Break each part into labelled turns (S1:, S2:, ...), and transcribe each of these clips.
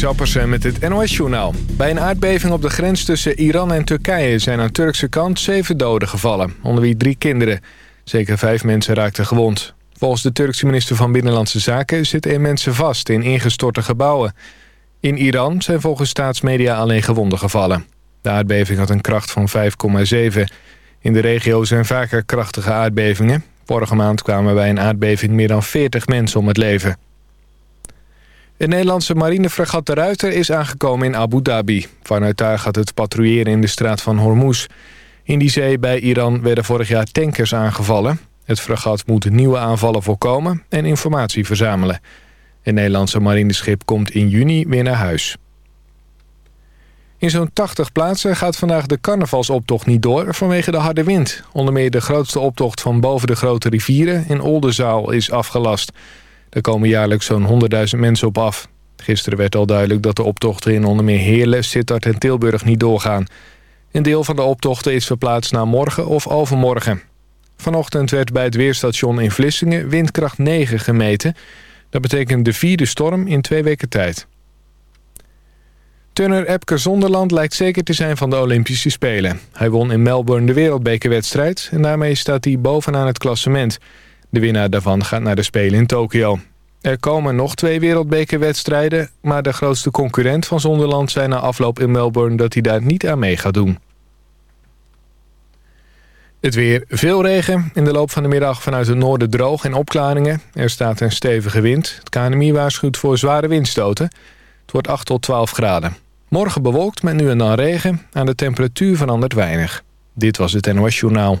S1: Zappersen met het NOS-journaal. Bij een aardbeving op de grens tussen Iran en Turkije... zijn aan Turkse kant zeven doden gevallen, onder wie drie kinderen. Zeker vijf mensen raakten gewond. Volgens de Turkse minister van Binnenlandse Zaken... zitten er mensen vast in ingestorte gebouwen. In Iran zijn volgens staatsmedia alleen gewonden gevallen. De aardbeving had een kracht van 5,7. In de regio zijn vaker krachtige aardbevingen. Vorige maand kwamen bij een aardbeving meer dan 40 mensen om het leven. Het Nederlandse marinefregat de Ruiter is aangekomen in Abu Dhabi. Vanuit daar gaat het patrouilleren in de straat van Hormuz. In die zee bij Iran werden vorig jaar tankers aangevallen. Het fregat moet nieuwe aanvallen voorkomen en informatie verzamelen. Het Nederlandse marineschip komt in juni weer naar huis. In zo'n 80 plaatsen gaat vandaag de carnavalsoptocht niet door vanwege de harde wind. Onder meer de grootste optocht van boven de grote rivieren in Oldenzaal is afgelast. Er komen jaarlijks zo'n 100.000 mensen op af. Gisteren werd al duidelijk dat de optochten in onder meer Heerlen, Sittard en Tilburg niet doorgaan. Een deel van de optochten is verplaatst naar morgen of overmorgen. Vanochtend werd bij het weerstation in Vlissingen windkracht 9 gemeten. Dat betekent de vierde storm in twee weken tijd. Turner Epke Zonderland lijkt zeker te zijn van de Olympische Spelen. Hij won in Melbourne de wereldbekerwedstrijd... en daarmee staat hij bovenaan het klassement. De winnaar daarvan gaat naar de Spelen in Tokio. Er komen nog twee wereldbekerwedstrijden... maar de grootste concurrent van Zonderland zei na afloop in Melbourne... dat hij daar niet aan mee gaat doen. Het weer veel regen. In de loop van de middag vanuit het noorden droog en opklaringen. Er staat een stevige wind. Het KNMI waarschuwt voor zware windstoten. Het wordt 8 tot 12 graden. Morgen bewolkt met nu en dan regen. Aan de temperatuur verandert weinig. Dit was het NOS Journaal.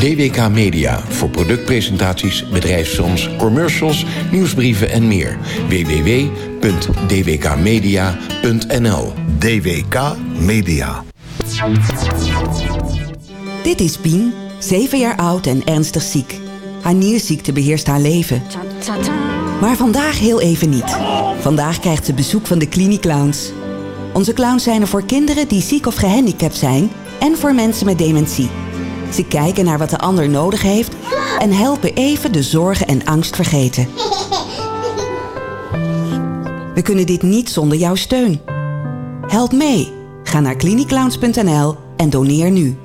S2: DWK Media voor productpresentaties, bedrijfsfilms, commercials, nieuwsbrieven en meer. www.dwkmedia.nl
S3: DWK Media.
S4: Dit is Pien, 7 jaar oud en ernstig ziek. Haar nierziekte beheerst haar leven. Maar vandaag heel even niet. Vandaag krijgt ze bezoek van de Cliniclowns. Onze clowns zijn er voor kinderen die ziek of gehandicapt zijn... en voor mensen met dementie. Ze kijken naar wat de ander nodig heeft... en helpen even de zorgen en angst vergeten. We kunnen dit niet zonder jouw steun. Help mee. Ga naar cliniclowns.nl en doneer nu.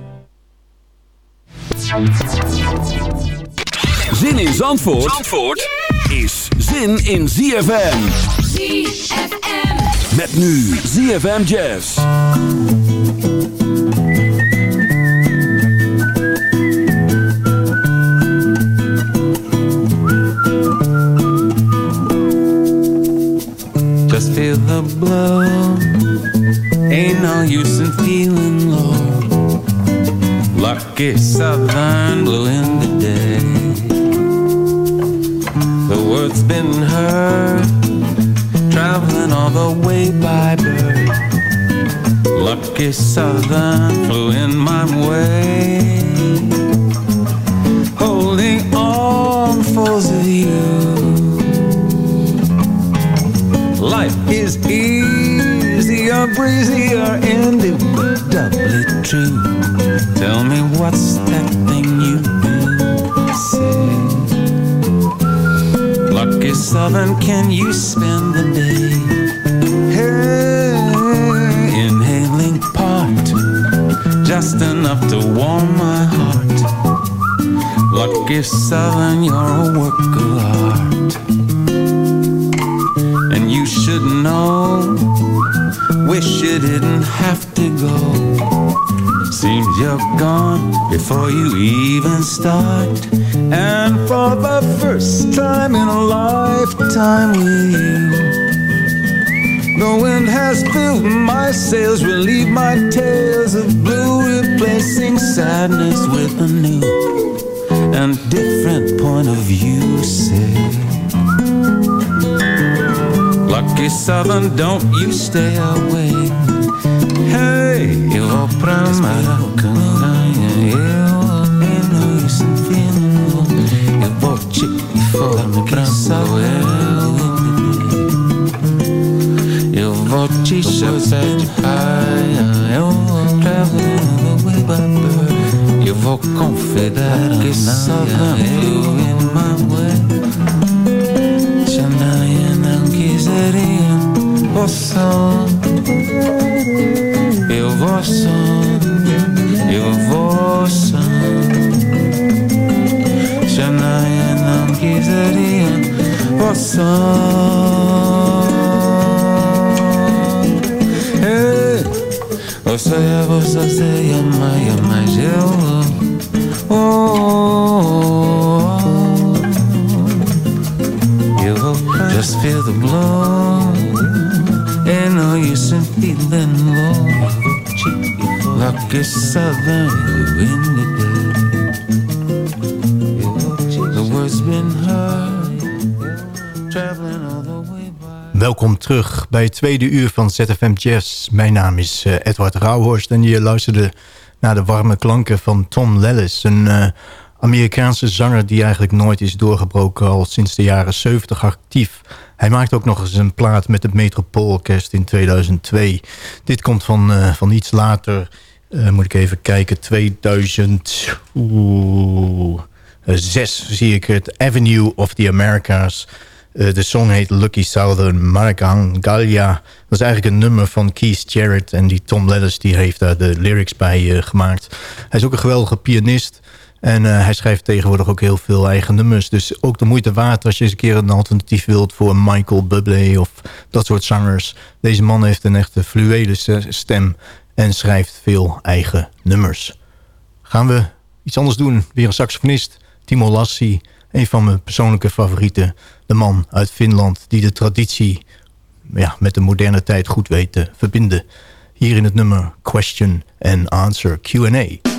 S5: Zin in Zandvoort, Zandvoort is zin in ZFM.
S6: ZFM.
S5: Met nu ZFM Jazz.
S7: The blow. Ain't no use in feeling low. Lucky southern blue in the day. The word's been heard, traveling all the way by bird. Lucky southern flew in my way, is easier, breezier, indubitably true. Tell me What's that thing you say? Lucky Southern, can you spend the day? Hey, inhaling part, just enough to warm my heart. Lucky Southern, you're a work of art. You should know, wish you didn't have to go. Seems you're gone before you even start. And for the first time in a lifetime with you, the wind has filled my sails, relieved my tales of blue, replacing sadness with a new and different point of view. Say, lucky Southern, don't you stay away. Hey, eu vou pra Maracanã, eu não sem fim, eu vou te for pra Eu vou te chamar de raia, eu vou travel away by bird. Eu vou confederar que Southern in my serim poção Eu vou só, eu vou só Já não quiseria poção Você é você, você ama, ama, eu oh, oh, oh. Just feel the blow. Ain't no use in feeling low. Lucky Southern, in the day. The word's been heard. Traveling all the way by.
S8: Welkom terug bij het tweede uur van ZFM Jazz. Mijn naam is eh, Edward Rauhorst en je luisterde naar de warme klanken van Tom Lellis. Een eh, Amerikaanse zanger die eigenlijk nooit is doorgebroken... al sinds de jaren 70 actief. Hij maakt ook nog eens een plaat met het Metropoolorkest in 2002. Dit komt van, eh, van iets later, eh, moet ik even kijken, 2000... Oeh, eh, zes zie ik het, Avenue of the Americas... Eh, de song heet Lucky Southern Maracangallia. Dat is eigenlijk een nummer van Keith Jarrett. En die Tom Lellis die heeft daar de lyrics bij gemaakt. Hij is ook een geweldige pianist. En eh, hij schrijft tegenwoordig ook heel veel eigen nummers. Dus ook de moeite waard als je eens een keer een alternatief wilt... voor Michael Bublé of dat soort zangers. Deze man heeft een echte fluwele stem. En schrijft veel eigen nummers. Gaan we iets anders doen. Weer een saxofonist. Timo Lassi. Een van mijn persoonlijke favorieten. De man uit Finland die de traditie ja, met de moderne tijd goed weet te verbinden. Hier in het nummer Question and Answer Q&A.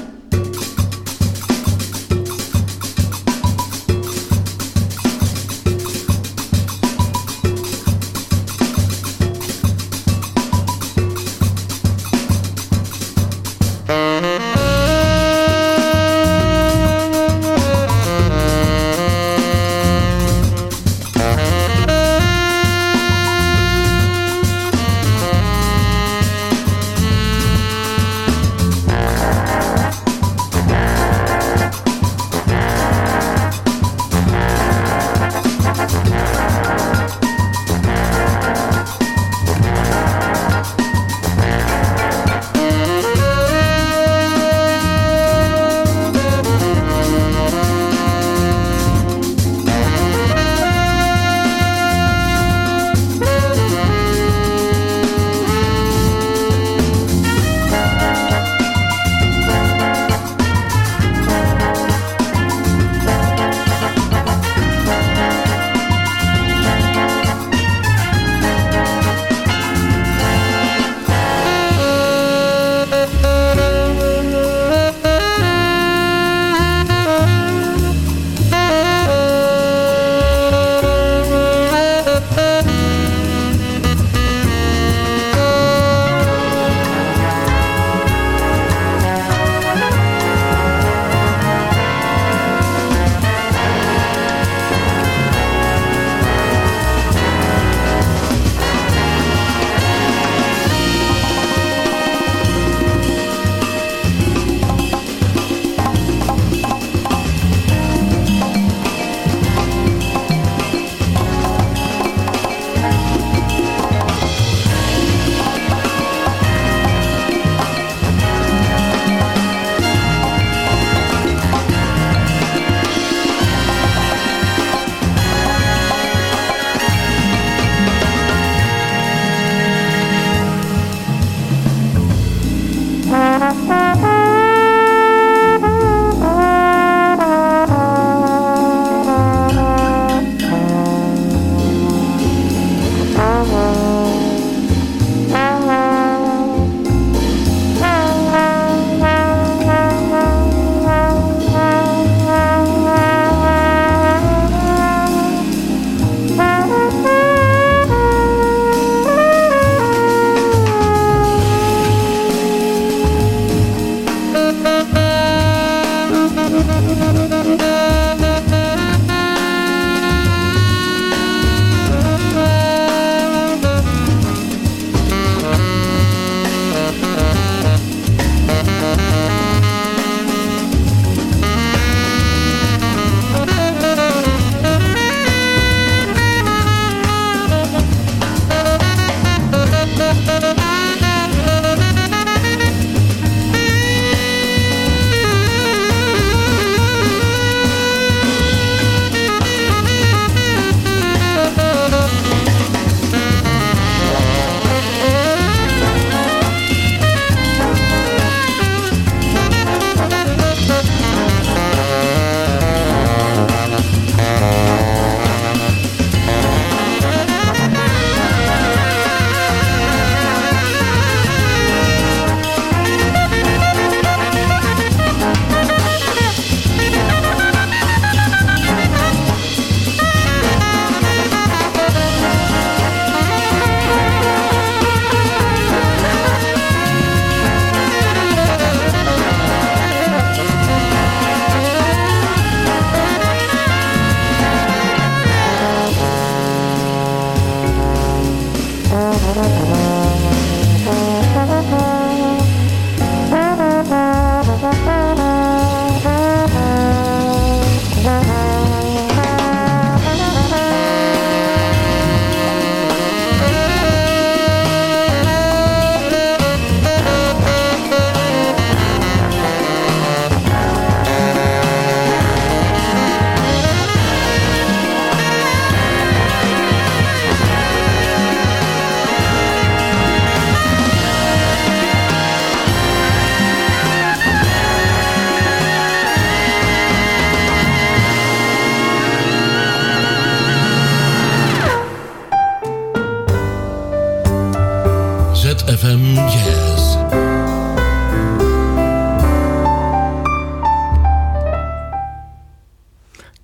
S9: ZFM Jazz.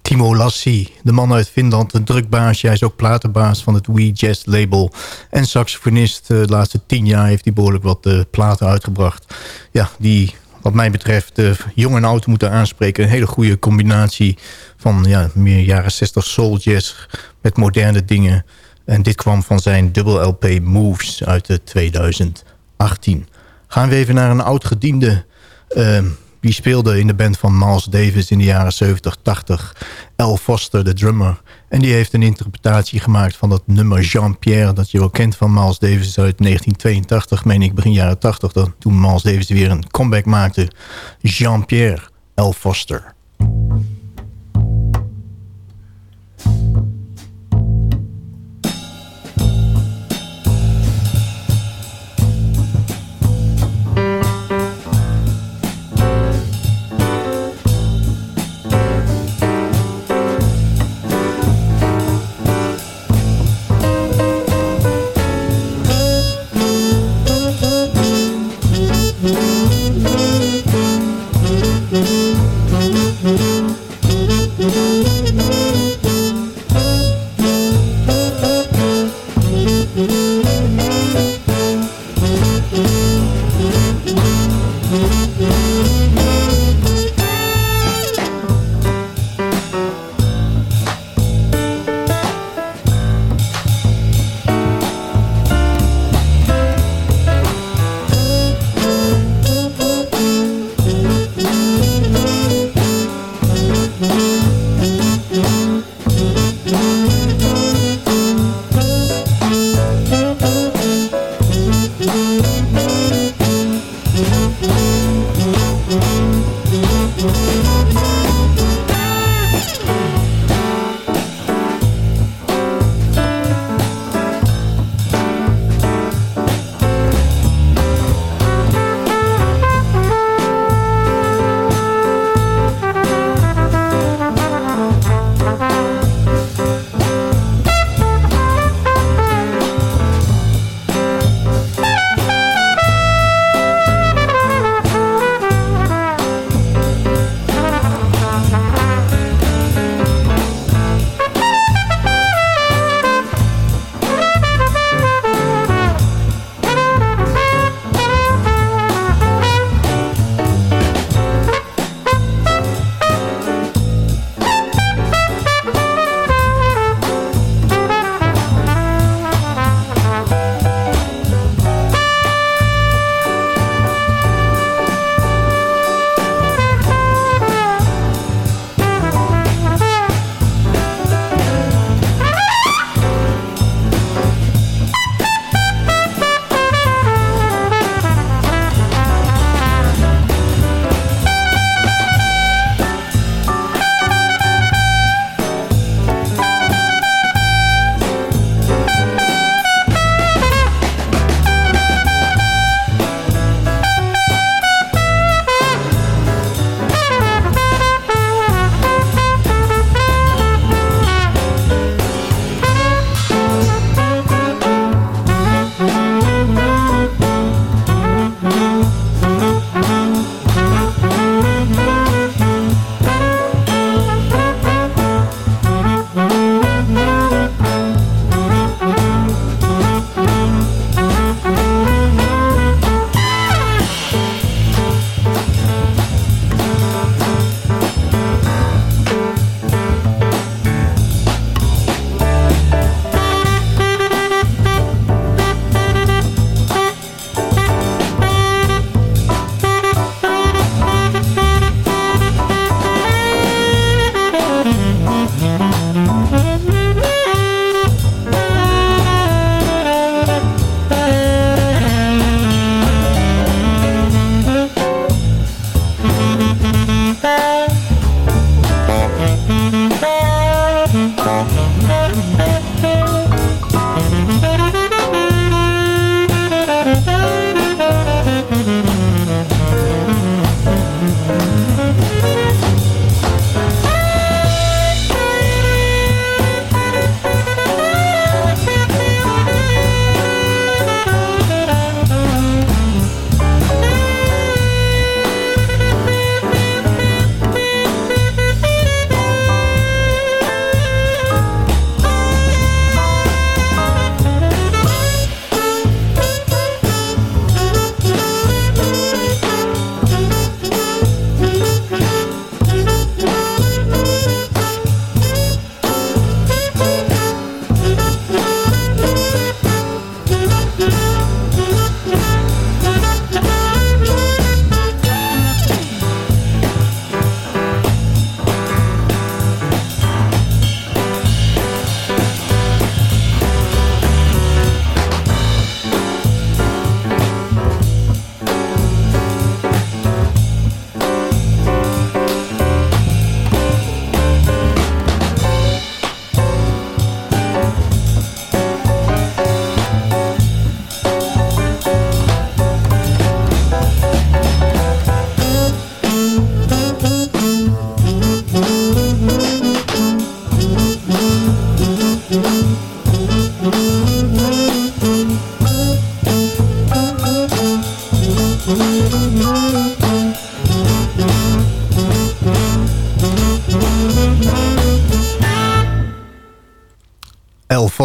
S8: Timo Lassi, de man uit Finland, een drukbaasje. Hij is ook platenbaas van het We Jazz label. En saxofonist. Eh, De laatste tien jaar heeft hij behoorlijk wat eh, platen uitgebracht. Ja, die wat mij betreft uh, jong en oud moeten aanspreken. Een hele goede combinatie van ja, meer jaren 60 soul jazz met moderne dingen. En dit kwam van zijn dubbel LP Moves uit de 2018. Gaan we even naar een oud gediende... Uh, die speelde in de band van Miles Davis in de jaren 70, 80. Al Foster, de drummer. En die heeft een interpretatie gemaakt van dat nummer Jean-Pierre... dat je wel kent van Miles Davis uit 1982, meen ik, begin jaren 80... Dat, toen Miles Davis weer een comeback maakte. Jean-Pierre, Al Foster.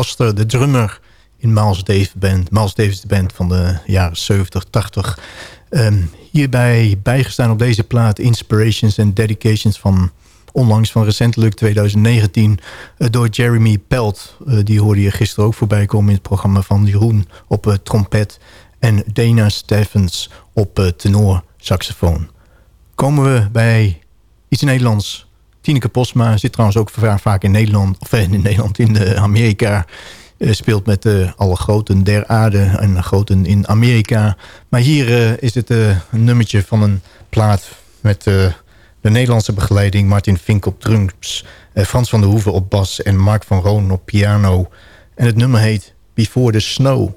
S8: De drummer in Miles Davis Band. Miles Davis Band van de jaren 70, 80. Ehm, hierbij bijgestaan op deze plaat Inspirations and Dedications van onlangs van recentelijk 2019 eh, door Jeremy Pelt. Eh, die hoorde je gisteren ook voorbij komen in het programma van Jeroen op eh, trompet. En Dana Steffens op tenor saxofoon. Komen we bij iets Nederlands. Tineke Posma zit trouwens ook va- vaak in Nederland, of eh, in Nederland, in eh, Amerika. Eh, speelt met eh, alle groten der aarde en groten in Amerika. Maar hier is het een nummertje van een plaat met de Nederlandse begeleiding. Martin Fink op drums, Frans van der Hoeven op bas en Mark van Roon op piano. En het nummer heet Before the Snow.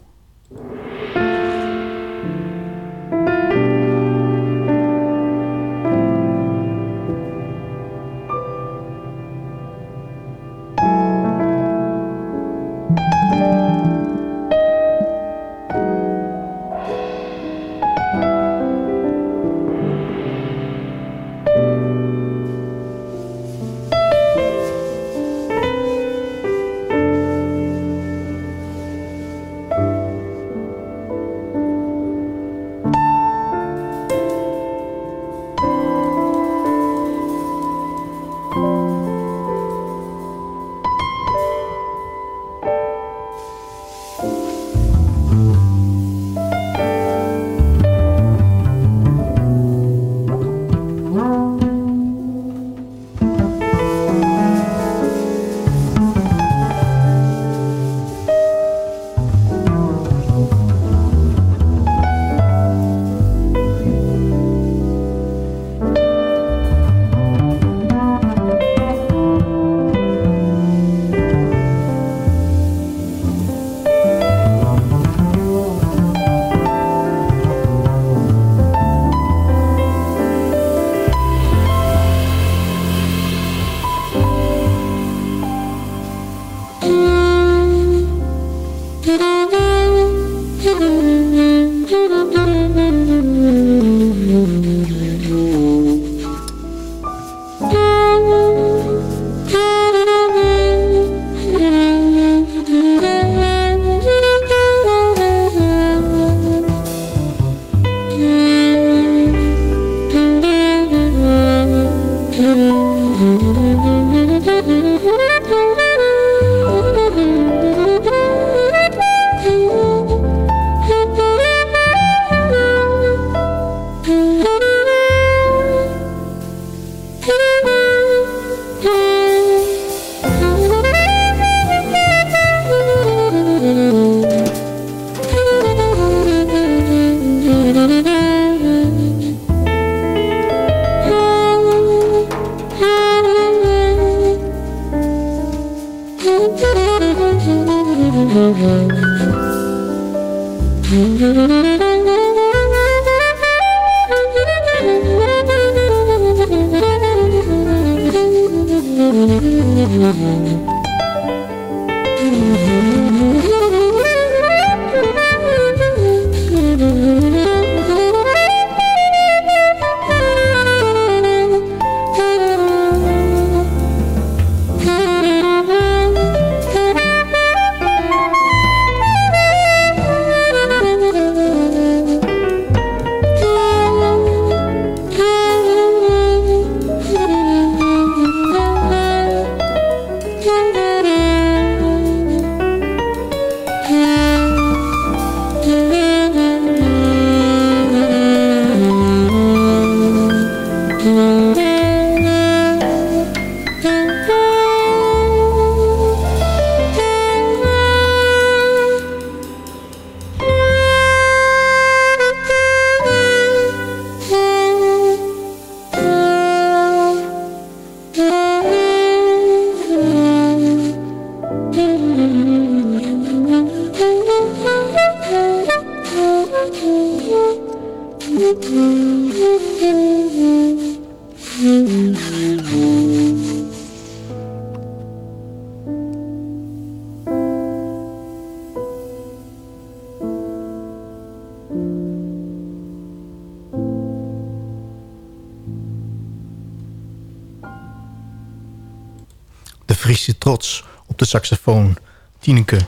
S8: Friese trots op de saxofoon. Tineke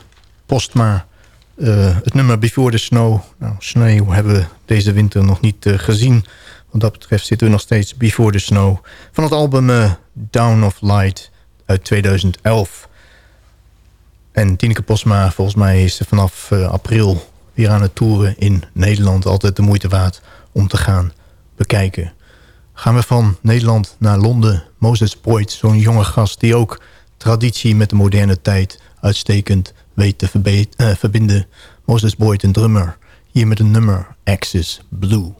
S8: Postma. Eh, het nummer Before the Snow. Nou, sneeuw hebben we deze winter nog niet eh, gezien. Wat dat betreft zitten we nog steeds Before the Snow. Van het album eh, Down of Light uit 2011. En Tineke Posma, volgens mij is ze vanaf april weer aan het toeren in Nederland. Altijd de moeite waard om te gaan bekijken. Gaan we van Nederland naar Londen. Moses Boyd, zo'n jonge gast die ook traditie met de moderne tijd uitstekend weet te eh, verbinden. Moses Boyd, een drummer. Hier met een nummer Axis Blue.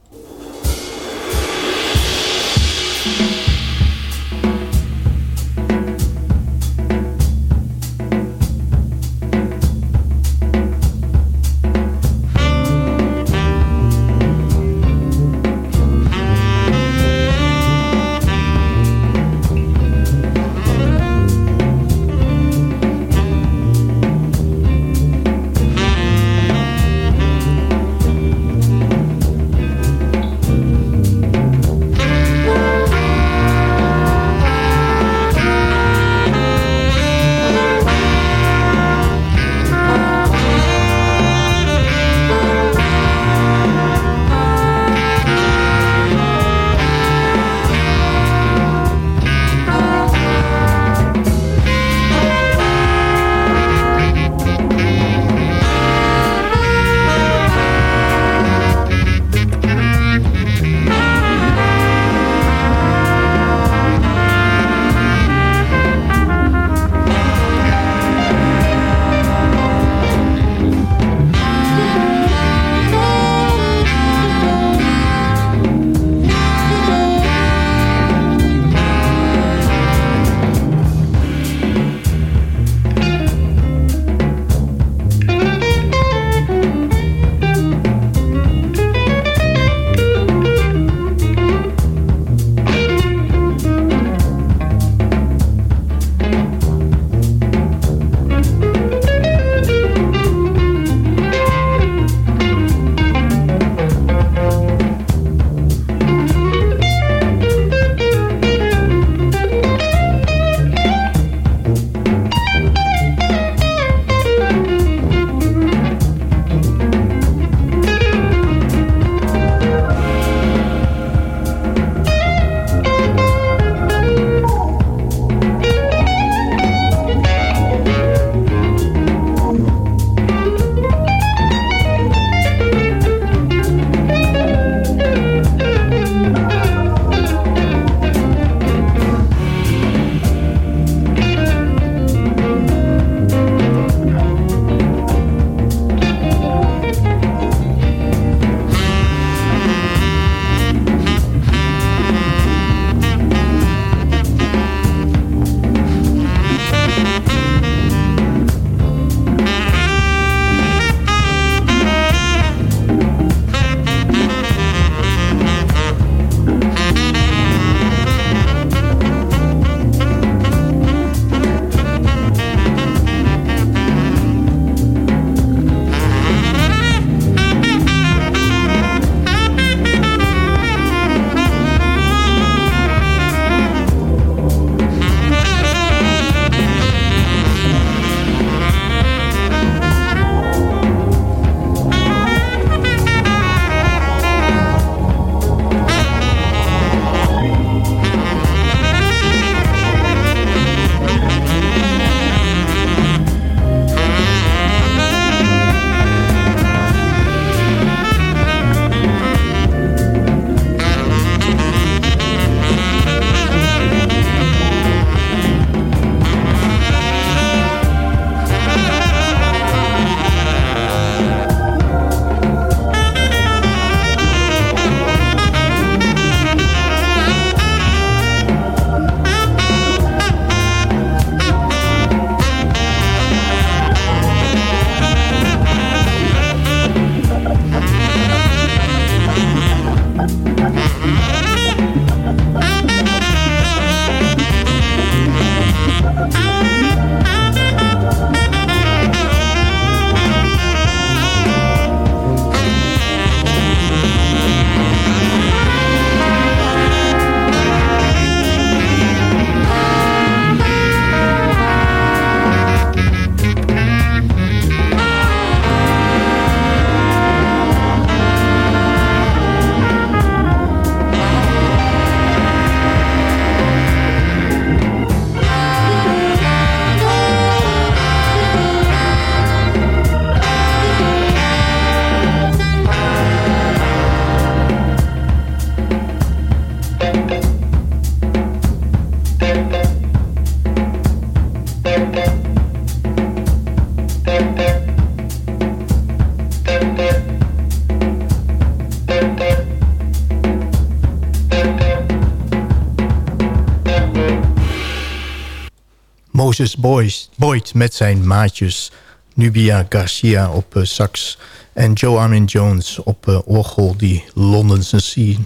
S8: Moses Boys, Boyd met zijn maatjes Nubia Garcia op eh, sax... en Joe Armin Jones op eh, orgel, die Londense scene.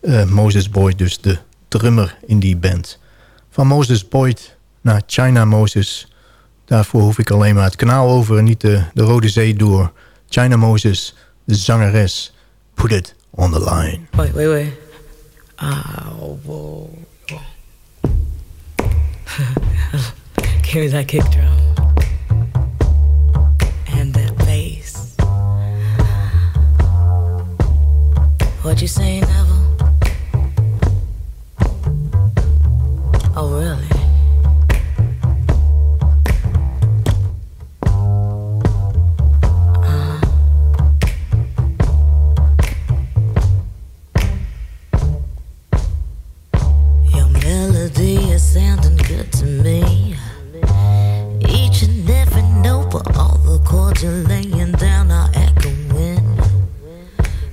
S8: Eh, Moses Boyd, dus de drummer in die band. Van Moses Boyd naar China Moses. Daarvoor hoef ik alleen maar het kanaal over... en niet de, de Rode Zee door. China Moses, de zangeres. Put it on the line.
S9: Wait, wait, wait. Oh, whoa. Me that kick drum. And that bass. What you saying, Neville? Oh, really? But all the chords you're laying down are echoing.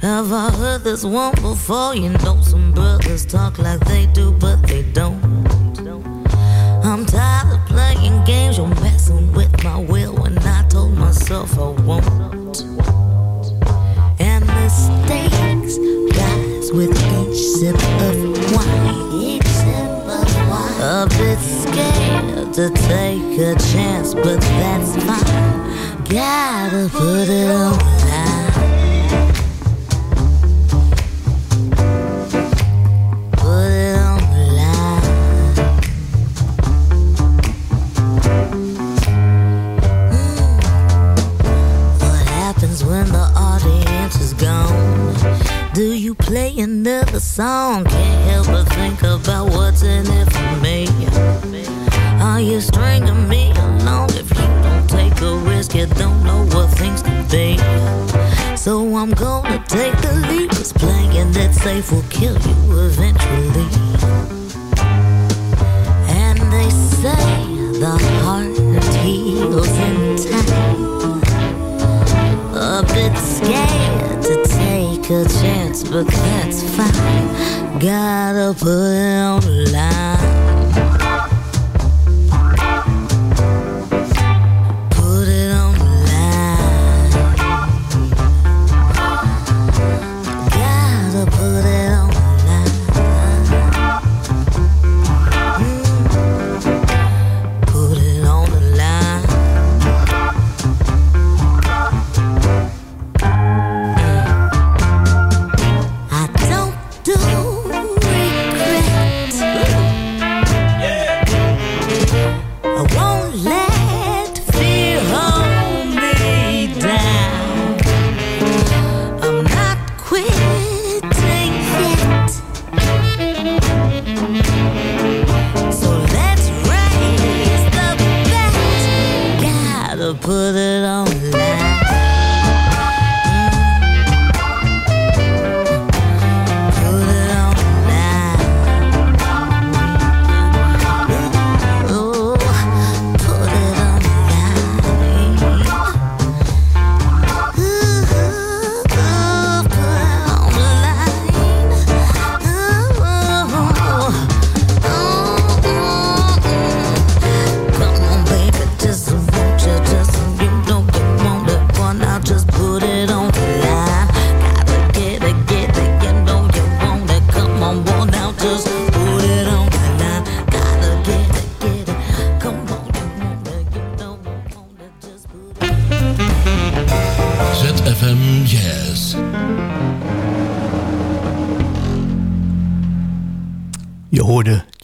S9: Have I heard this one before? You know, some brothers talk like they do, but they don't. I'm tired of playing games, you're messing with my will when I told myself I won't. And mistakes rise with each sip of wine. A bit scared to take a chance, but that's fine. Gotta put it on line. Put it on line. Hmm. What happens when the audience is gone? Do you play another song? Can't help but So I'm gonna take the leap. 'cause playing it safe will kill you eventually. And they say the heart heals in time. A bit scared to take a chance, but that's fine. Gotta put on line.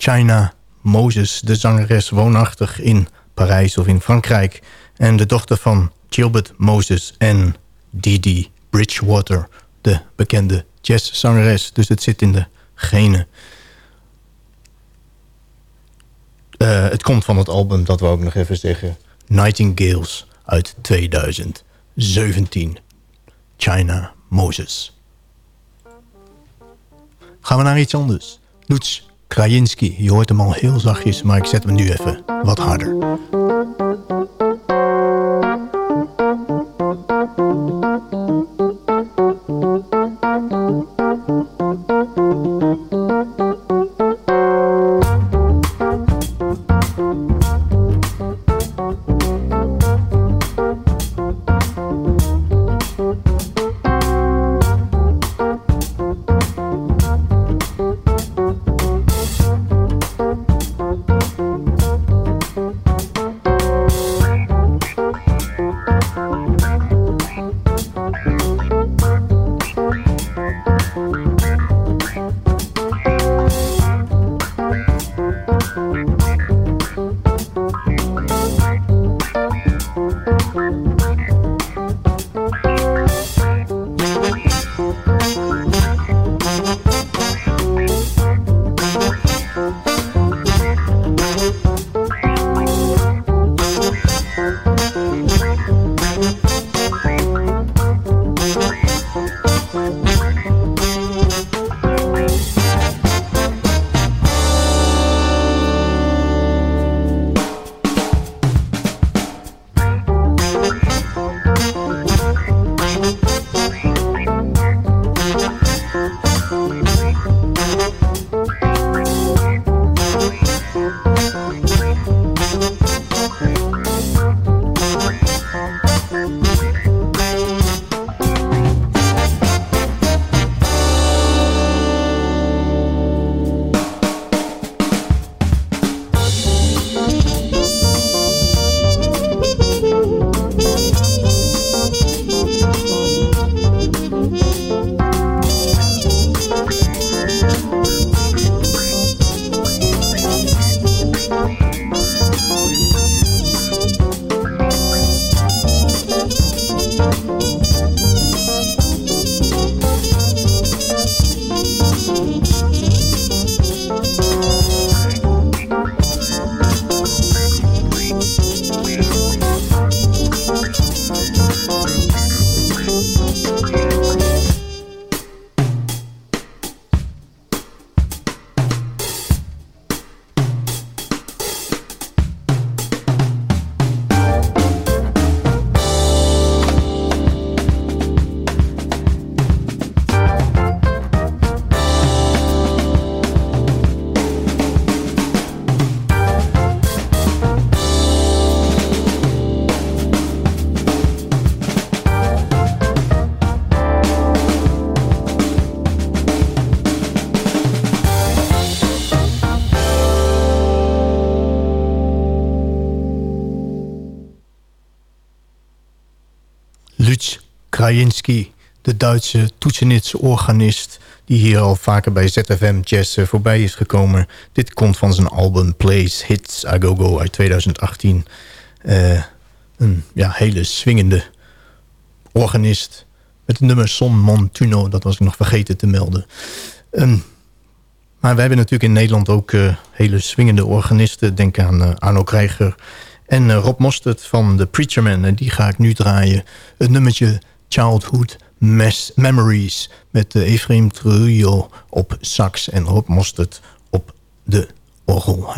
S8: China Moses, de zangeres woonachtig in Parijs of in Frankrijk. En de dochter van Gilbert Moses en Didi Bridgewater, de bekende jazzzangeres. Dus het zit in de genen. Eh, het komt van het album, dat we ook nog even zeggen. Nightingales uit 2017. China Moses. Gaan we naar iets anders. Lutz Krajinski. Je hoort hem al heel zachtjes, maar ik zet hem nu even wat harder. De Duitse toetsenits-organist... die hier al vaker bij ZFM Jazz eh, voorbij is gekomen. Dit komt van zijn album Plays Hits A Go Go uit 2018. Eh, een ja, hele swingende organist met het nummer Son Montuno. Dat was ik nog vergeten te melden. Ehm, maar wij hebben natuurlijk in Nederland ook eh, hele swingende organisten. Denk aan Arno Krijger en Rob Mostert van The Preacher. En die ga ik nu draaien. Het nummertje Childhood Memories met uh, Ephraim Trujillo op sax en Rob Mostert op de orgel.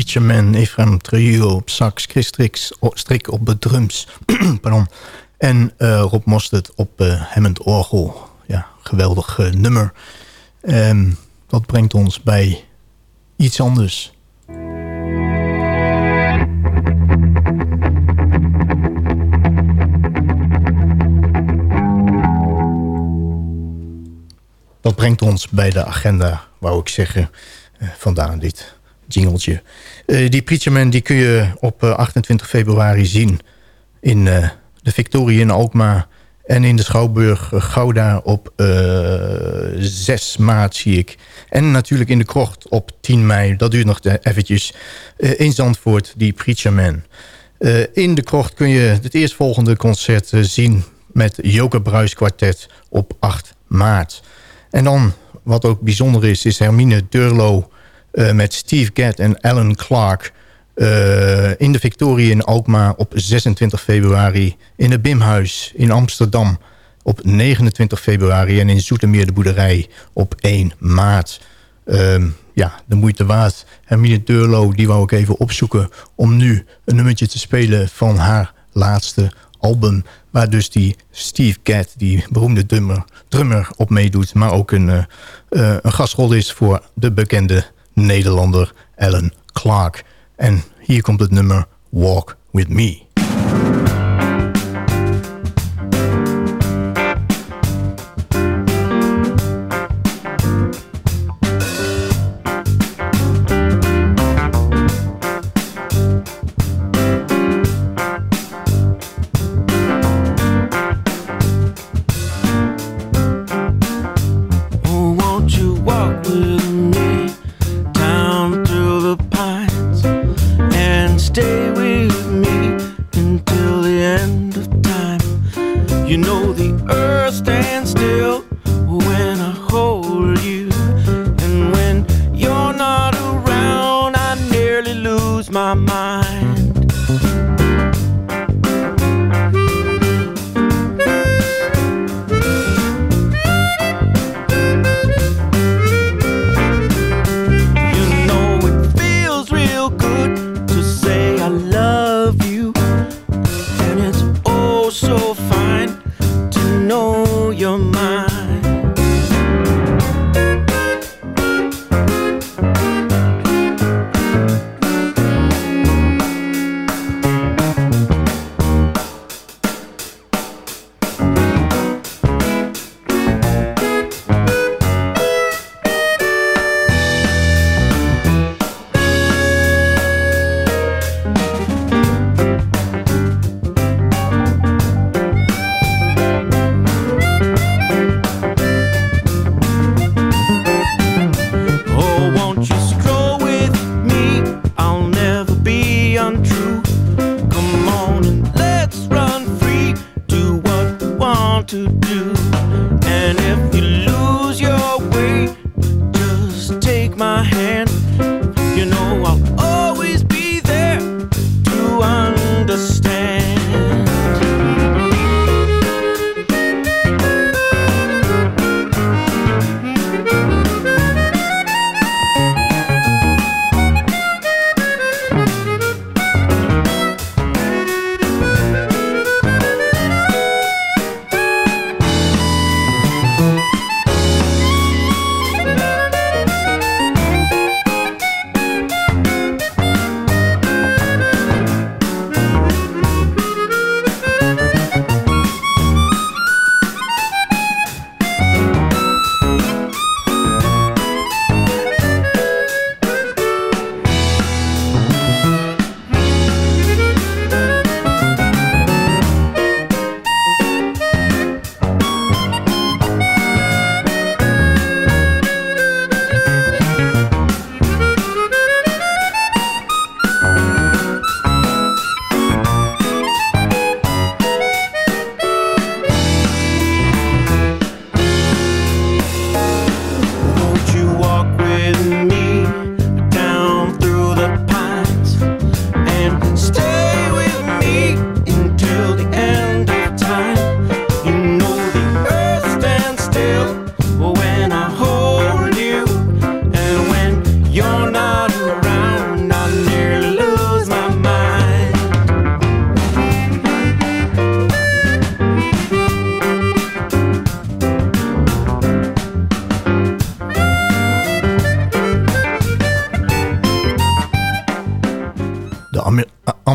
S8: Hoorde de Preacher Man, Ephraim Trio op sax, Chris Strik op de drums. Pardon. En eh, Rob Mostert op Hammond Orgel. Ja, geweldig eh, nummer. Ehm, dat brengt ons bij iets anders. Dat brengt ons bij de agenda, wou ik zeggen. Vandaar dit jingeltje. Eh, die Preacher Man die kun je op eh, 28 februari zien... in eh, de Victorie in Alkmaar... en in de Schouwburg eh, Gouda op eh 6 maart, zie ik. En natuurlijk in de Krocht op 10 mei. Dat duurt nog eventjes. Eh, in Zandvoort, die Preacher Man. Eh, in de Krocht kun je het eerstvolgende concert eh, zien... met Joker Bruis Kwartet op 8 maart. En dan, wat ook bijzonder is, is Hermine Durlo... eh, met Steve Gadd en Alan Clark... eh, in de Victorie in Alkmaar op 26 februari... in het Bimhuis in Amsterdam op 29 februari... en in Zoetermeer de Boerderij op 1 maart. Ehm, ja, de moeite waard. Hermine Durlo, die wou ik even opzoeken... om nu een nummertje te spelen van haar laatste album... waar dus die Steve Gadd, die beroemde drummer, drummer op meedoet... maar ook een, eh, een gastrol is voor de bekende Nederlander Alan Clark. En hier komt het nummer Walk With Me.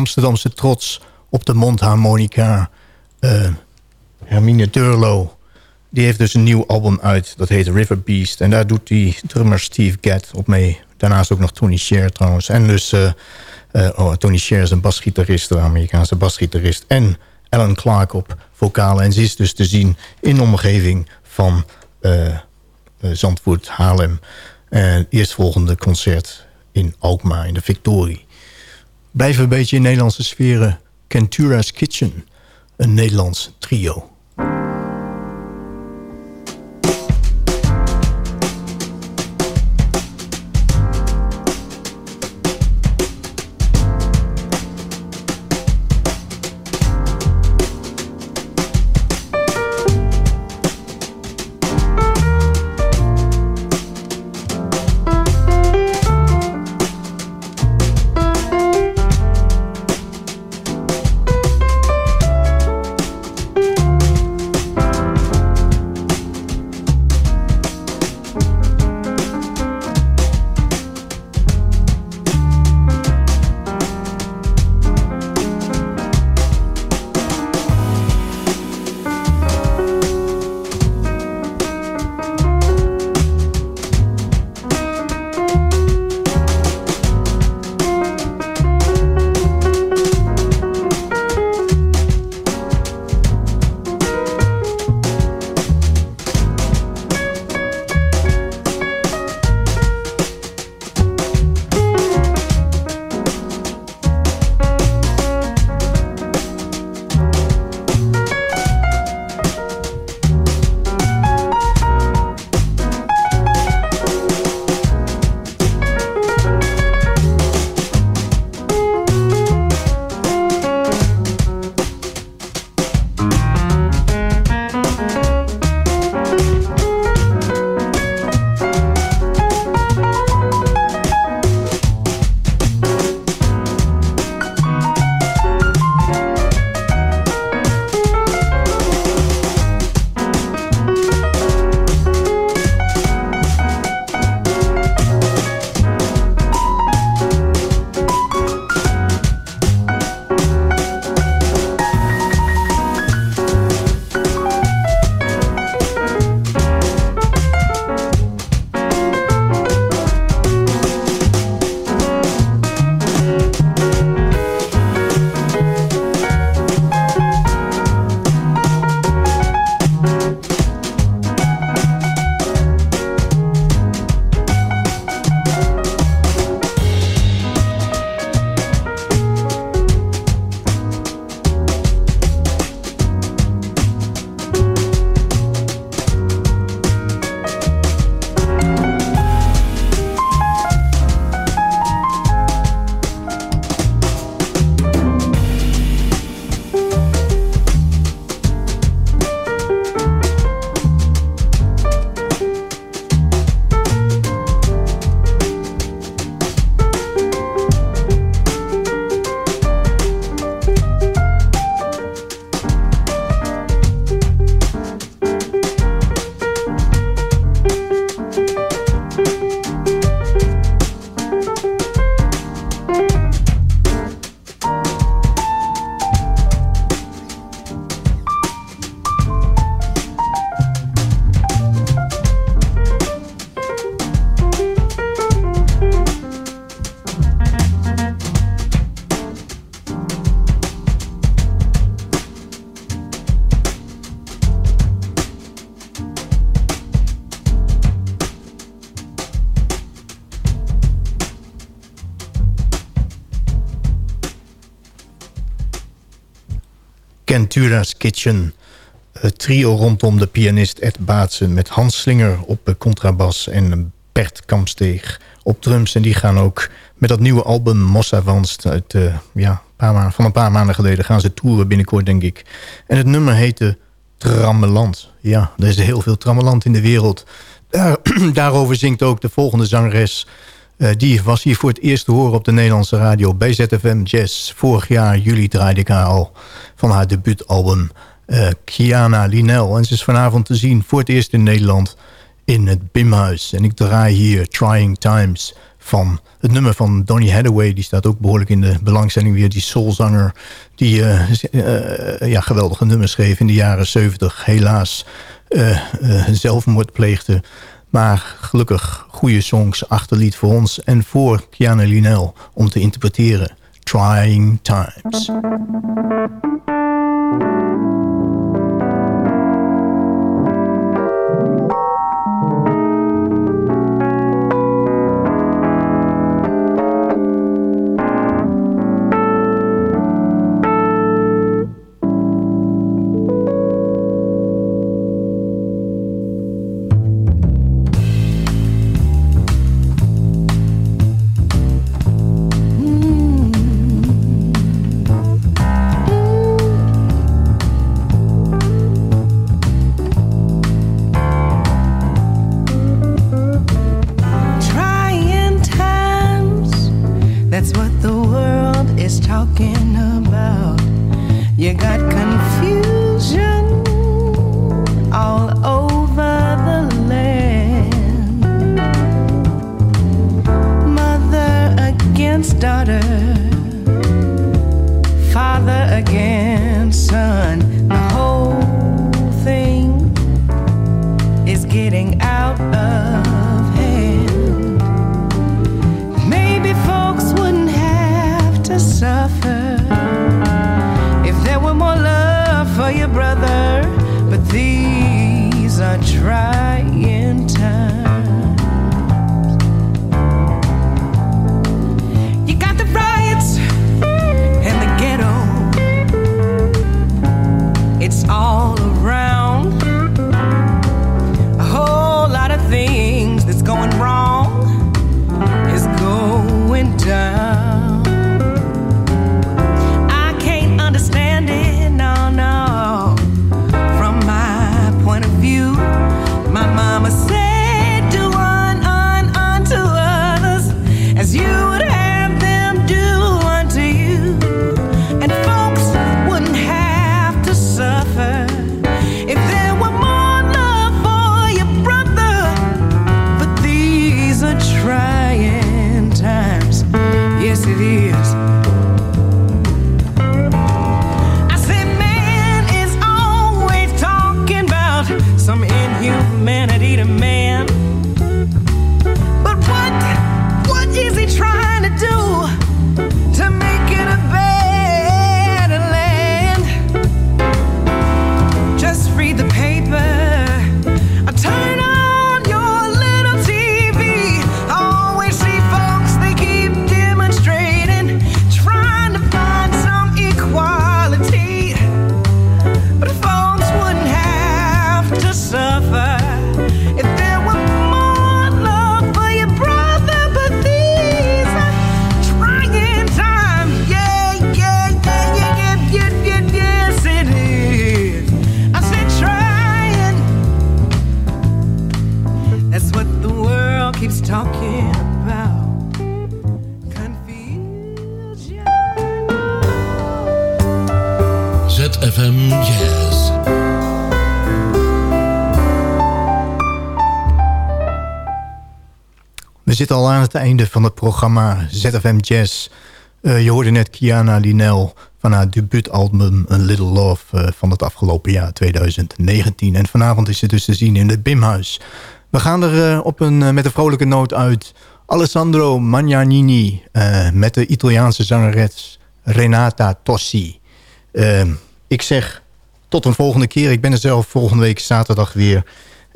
S8: Amsterdamse trots op de mondharmonica. eh, Hermine Durlo. Die heeft dus een nieuw album uit. Dat heet River Beast. En daar doet die drummer Steve Gadd op mee. Daarnaast ook nog Tony Sher trouwens. En dus eh, eh, oh, Tony Sher is een basgitarist, een Amerikaanse basgitarist. En Alan Clark op vocalen. En ze is dus te zien in de omgeving van Zandvoort, Haarlem. En eerstvolgende concert in Alkmaar, in de Victorie. Blijven een beetje in Nederlandse sferen. Kentura's Kitchen, een Nederlands trio. Kentura's Kitchen. Het trio rondom de pianist Ed Baatsen... met Hans Slinger op de contrabas en Bert Kampsteeg op drums. En die gaan ook met dat nieuwe album Mossa. Uit, eh, ja, paar maanden, van een paar maanden geleden gaan ze toeren binnenkort, denk ik. En het nummer heette Trammeland. Ja, er is heel veel trammeland in de wereld. Daar, daarover zingt ook de volgende zangeres... Eh, die was hier voor het eerst te horen op de Nederlandse radio bij ZFM Jazz. Vorig jaar, juli, draaide ik haar al van haar debuutalbum eh Kiana Linel. En ze is vanavond te zien voor het eerst in Nederland in het Bimhuis. En ik draai hier Trying Times
S10: van het nummer van Donny Hathaway. Die staat ook behoorlijk in de belangstelling weer. Die soulzanger die eh, ja, geweldige nummers schreef in de jaren 70. Helaas zelfmoord pleegde. Maar gelukkig goede songs achterliet voor ons en voor Kiana Linel om te interpreteren. Trying Times. Van het programma ZFM Jazz. Eh, je hoorde net Kiana Linel van haar debuutalbum A Little Love eh, van het afgelopen jaar 2019. En vanavond is ze dus te zien in het Bimhuis. We gaan er eh, op een, met een vrolijke noot uit. Alessandro Magnanini met de Italiaanse zangeres Renata Tossi. Ik zeg tot een volgende keer. Ik ben er zelf volgende week zaterdag weer.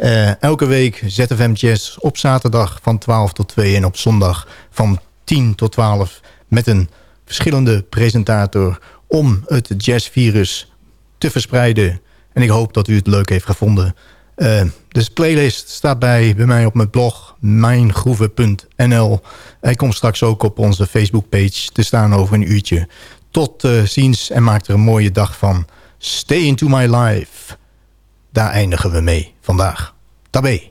S10: Eh, elke week ZFM Jazz op zaterdag van 12 tot 2 en op zondag van 10 tot 12 met een verschillende presentator om het jazzvirus te verspreiden. En ik hoop dat u het leuk heeft gevonden. Eh, de playlist staat bij, bij mij op mijn blog mijngroeven.nl. Hij komt straks ook op onze Facebookpage te staan over een uurtje. Tot eh, ziens en maak er een mooie dag van. Stay into my life. Daar eindigen we mee vandaag. Tabé.